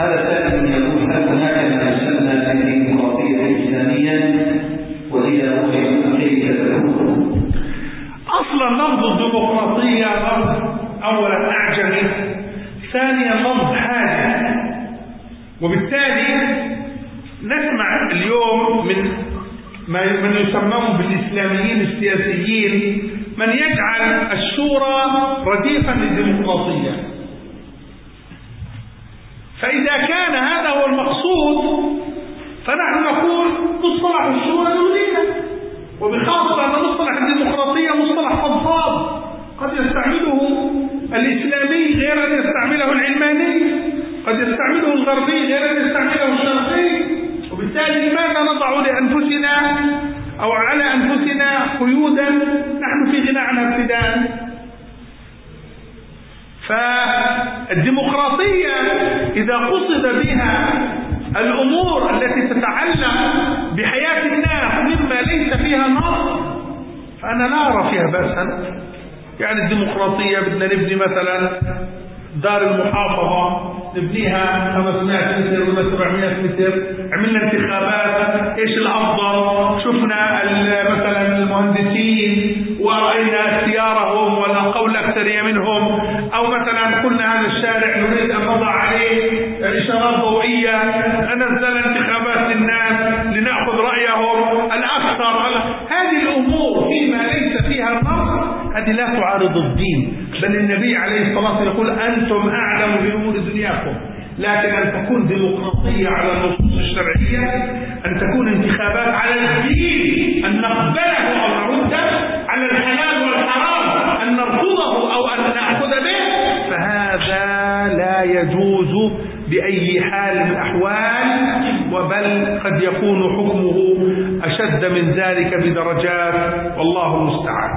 هذا سائل يقول هل هناك ما يسمى بالديمقراطية إسلاميا؟ وإذا وجد كيف؟ أصلا لفظ الديمقراطية لفظ أولا أعجمي ثانيا لفظ حاجة وبالتالي نسمع اليوم من ما من يسمون بالإسلاميين السياسيين من يجعل الشورى رديفا للديمقراطية. فإذا كان هذا هو المقصود فنحن نقول مصطلح الشورى يريده وبخاصة أن مصطلح الديمقراطية مصطلح فضفاض قد يستعمله الإسلامي غير أن يستعمله العلماني قد يستعمله الغربي غير أن يستعمله الشرقي. وبالتالي لماذا نضع لأنفسنا أو على أنفسنا قيودا؟ نحن في غنى عنها ابتداء فالديمقراطية إذا قصد بها الأمور التي تتعلق بحياة الناس مما ليس فيها نص فأنا لا أرى فيها بأسا. يعني الديمقراطية بدنا نبني مثلا دار المحافظة نبنيها 500 متر ولا 700 متر عملنا انتخابات إيش الأفضل؟ شفنا مثلا المهندسين ورأينا اشارات ضوئية ننزل انتخابات للناس لنأخذ رأيهم الأكثر. هذه الأمور فيما ليس فيها نص هذه لا تعارض الدين بل النبي عليه الصلاة والسلام يقول أنتم أعلم بأمور دنياكم. لكن أن تكون ديمقراطية على النصوص الشرعية أن تكون انتخابات على الدين أن نقبله حال الأحوال وبل قد يكون حكمه أشد من ذلك بدرجات والله المستعان.